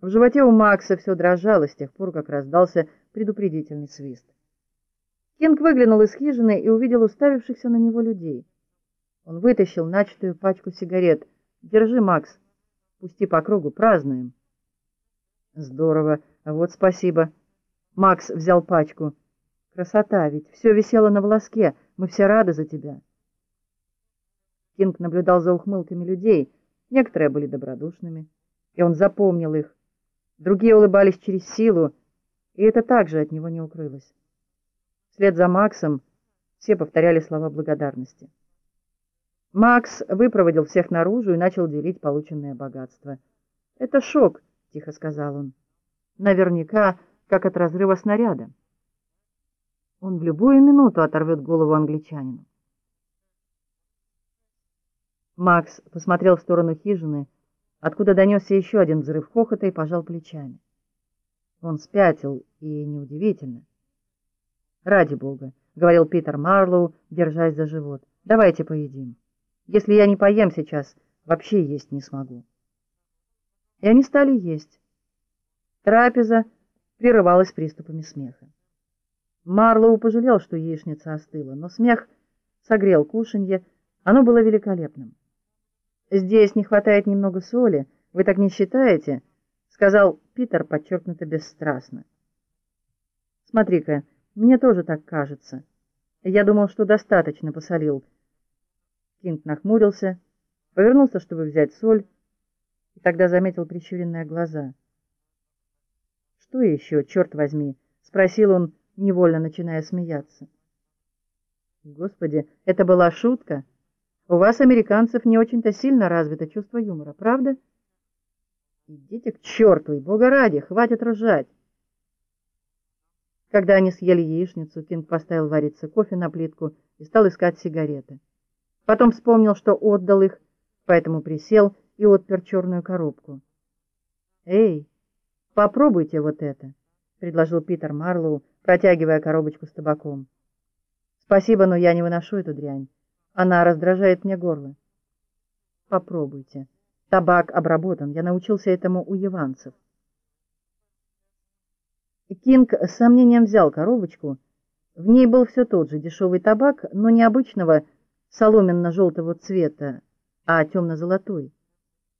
В животе у Макса все дрожало с тех пор, как раздался предупредительный свист. Кинг выглянул из хижины и увидел уставившихся на него людей. Он вытащил начатую пачку сигарет. «Держи, Макс. Пусти по кругу, празднуем». «Здорово. Вот спасибо». Макс взял пачку. «Красота ведь. Все висело на волоске. Мы все рады за тебя». Кинг наблюдал за ухмылками людей. Некоторые были добродушными, и он запомнил их. Другие улыбались через силу, и это также от него не укрылось. Вслед за Максом все повторяли слова благодарности. Макс выпроводил всех наружу и начал делить полученное богатство. «Это шок», — тихо сказал он. «Наверняка, как от разрыва снаряда. Он в любую минуту оторвет голову англичанину». Макс посмотрел в сторону хижины, откуда донесся еще один взрыв хохота и пожал плечами. Он спятил, и неудивительно. «Ради бога», — говорил Питер Марлоу, держась за живот, — «давайте поедим. Если я не поем сейчас, вообще есть не смогу». И они стали есть. Трапеза прерывалась приступами смеха. Марлоу пожалел, что яичница остыла, но смех согрел кушанье, оно было великолепным. «Здесь не хватает немного соли, вы так не считаете?» — сказал Питер подчеркнуто бесстрастно. «Смотри-ка, мне тоже так кажется. Я думал, что достаточно посолил». Кинг нахмурился, повернулся, чтобы взять соль, и тогда заметил прищуренные глаза. «Что еще, черт возьми?» — спросил он, невольно начиная смеяться. «Господи, это была шутка?» У вас, американцев, не очень-то сильно развито чувство юмора, правда? Идите к черту, и бога ради, хватит ржать. Когда они съели яичницу, Кинг поставил вариться кофе на плитку и стал искать сигареты. Потом вспомнил, что отдал их, поэтому присел и отпер черную коробку. «Эй, попробуйте вот это», — предложил Питер Марлоу, протягивая коробочку с табаком. «Спасибо, но я не выношу эту дрянь. Она раздражает мне горло. Попробуйте. Табак обработан. Я научился этому у яванцев. Кинг с сомнением взял коробочку. В ней был все тот же дешевый табак, но не обычного соломенно-желтого цвета, а темно-золотой.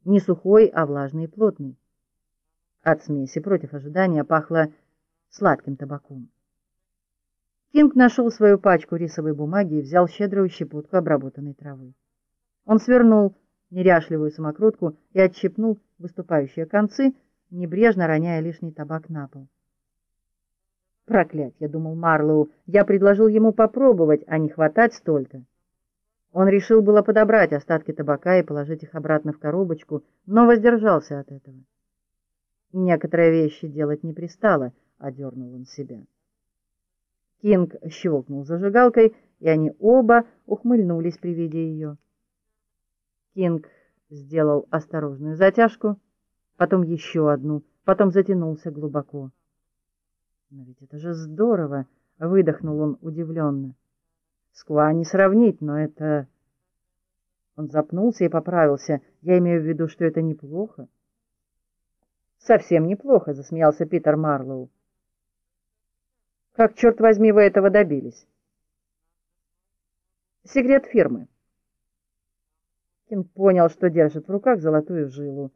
Не сухой, а влажный и плотный. От смеси против ожидания пахло сладким табаком. Кинг нашел свою пачку рисовой бумаги и взял щедрую щепотку обработанной травы. Он свернул неряшливую самокрутку и отщипнул выступающие концы, небрежно роняя лишний табак на пол. «Проклятье!» — думал Марлоу. «Я предложил ему попробовать, а не хватать столько». Он решил было подобрать остатки табака и положить их обратно в коробочку, но воздержался от этого. Некоторые вещи делать не пристало, — одернул он себя. Кинг щелкнул зажигалкой, и они оба ухмыльнулись при виде ее. Кинг сделал осторожную затяжку, потом еще одну, потом затянулся глубоко. «Но ведь это же здорово!» — выдохнул он удивленно. «Сква не сравнить, но это...» Он запнулся и поправился. «Я имею в виду, что это неплохо». «Совсем неплохо», — засмеялся Питер Марлоу. Как, черт возьми, вы этого добились? Секрет фирмы. Кинг понял, что держит в руках золотую жилу.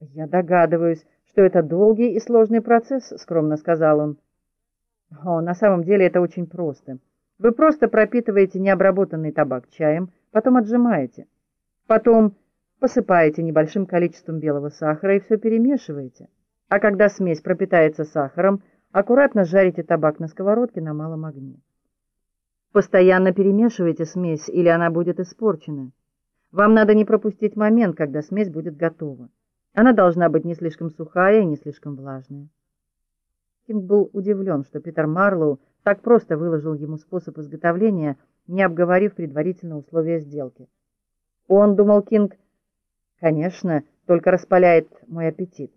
«Я догадываюсь, что это долгий и сложный процесс», — скромно сказал он. «О, на самом деле это очень просто. Вы просто пропитываете необработанный табак чаем, потом отжимаете. Потом посыпаете небольшим количеством белого сахара и все перемешиваете. А когда смесь пропитается сахаром, Аккуратно жарите табак на сковородке на малом огне. Постоянно перемешивайте смесь, или она будет испорчена. Вам надо не пропустить момент, когда смесь будет готова. Она должна быть не слишком сухая и не слишком влажная. Кинг был удивлен, что Питер Марлоу так просто выложил ему способ изготовления, не обговорив предварительно условия сделки. Он, думал Кинг, конечно, только распаляет мой аппетит.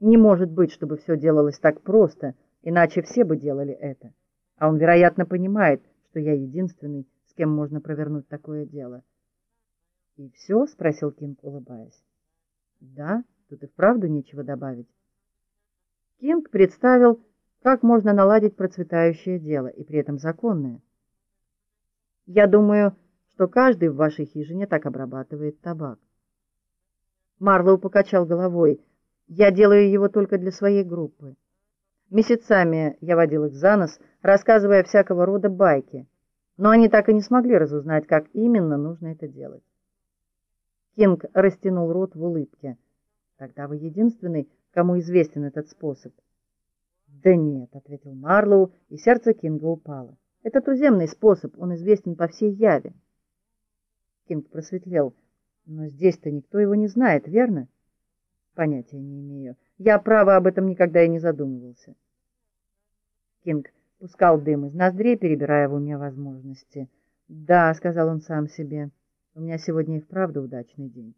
Не может быть, чтобы все делалось так просто, иначе все бы делали это. А он, вероятно, понимает, что я единственный, с кем можно провернуть такое дело. — И все? — спросил Кинг, улыбаясь. — Да, Тут и вправду нечего добавить. Кинг представил, как можно наладить процветающее дело и при этом законное. Я думаю, что каждый в вашей хижине так обрабатывает табак. Марлоу покачал головой. Я делаю его только для своей группы. Месяцами я водил их за нос, рассказывая всякого рода байки, но они так и не смогли разузнать, как именно нужно это делать. Кинг растянул рот в улыбке. Тогда вы единственный, кому известен этот способ. Да нет, ответил Марлоу, и сердце Кинга упало. Это туземный способ, он известен по всей Яве. Кинг просветлел. Но здесь-то никто его не знает, верно? Понятия не имею. Я, право, об этом никогда и не задумывался. Кинг пускал дым из ноздрей, перебирая в уме возможности. «Да», — сказал он сам себе, — «у меня сегодня и вправду удачный день».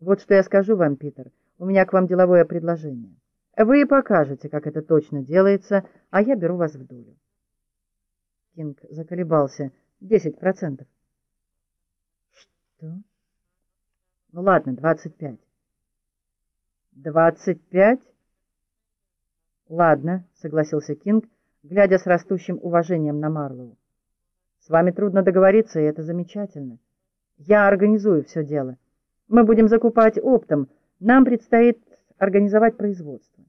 «Вот что я скажу вам, Питер, у меня к вам деловое предложение. Вы покажете, как это точно делается, а я беру вас в долю». Кинг заколебался. «Десять процентов». «Что?» «Ну ладно, двадцать пять». «Двадцать пять?» «Ладно», — согласился Кинг, глядя с растущим уважением на Марлоу. «С вами трудно договориться, и это замечательно. Я организую все дело. Мы будем закупать оптом. Нам предстоит организовать производство.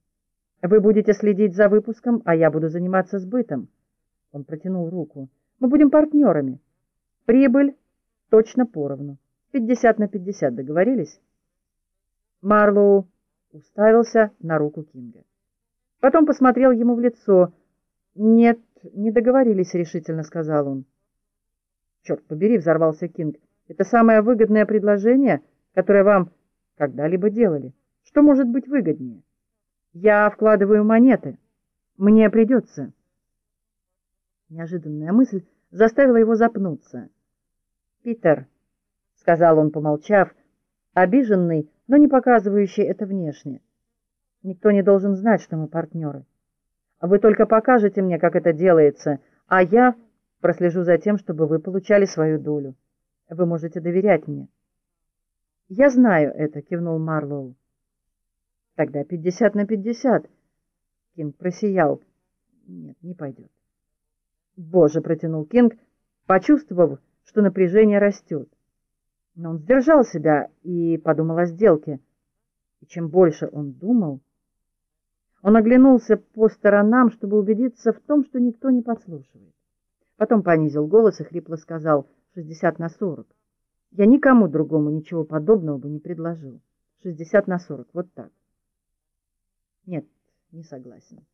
Вы будете следить за выпуском, а я буду заниматься сбытом». Он протянул руку. «Мы будем партнерами. Прибыль точно поровну. Пятьдесят на пятьдесят. Договорились?» Марлоу уставился на руку Кинга. Потом посмотрел ему в лицо. «Нет, не договорились», — решительно сказал он. «Черт побери», — взорвался Кинг, — «это самое выгодное предложение, которое вам когда-либо делали. Что может быть выгоднее? Я вкладываю монеты. Мне придется». Неожиданная мысль заставила его запнуться. «Питер», — сказал он, помолчав, обиженный, но не показывающий это внешне, — Никто не должен знать, что мы партнеры. Вы только покажете мне, как это делается, а я прослежу за тем, чтобы вы получали свою долю. Вы можете доверять мне. Я знаю это, кивнул Марлоу. Тогда пятьдесят на пятьдесят. Кинг просиял. Нет, не пойдет. Боже, протянул Кинг, почувствовав, что напряжение растет. Но он сдержал себя и подумал о сделке. И чем больше он думал, он оглянулся по сторонам, чтобы убедиться в том, что никто не подслушивает. Потом понизил голос и хрипло сказал «шестьдесят на сорок». Я никому другому ничего подобного бы не предложил. Шестьдесят на сорок, вот так. Нет, не согласен.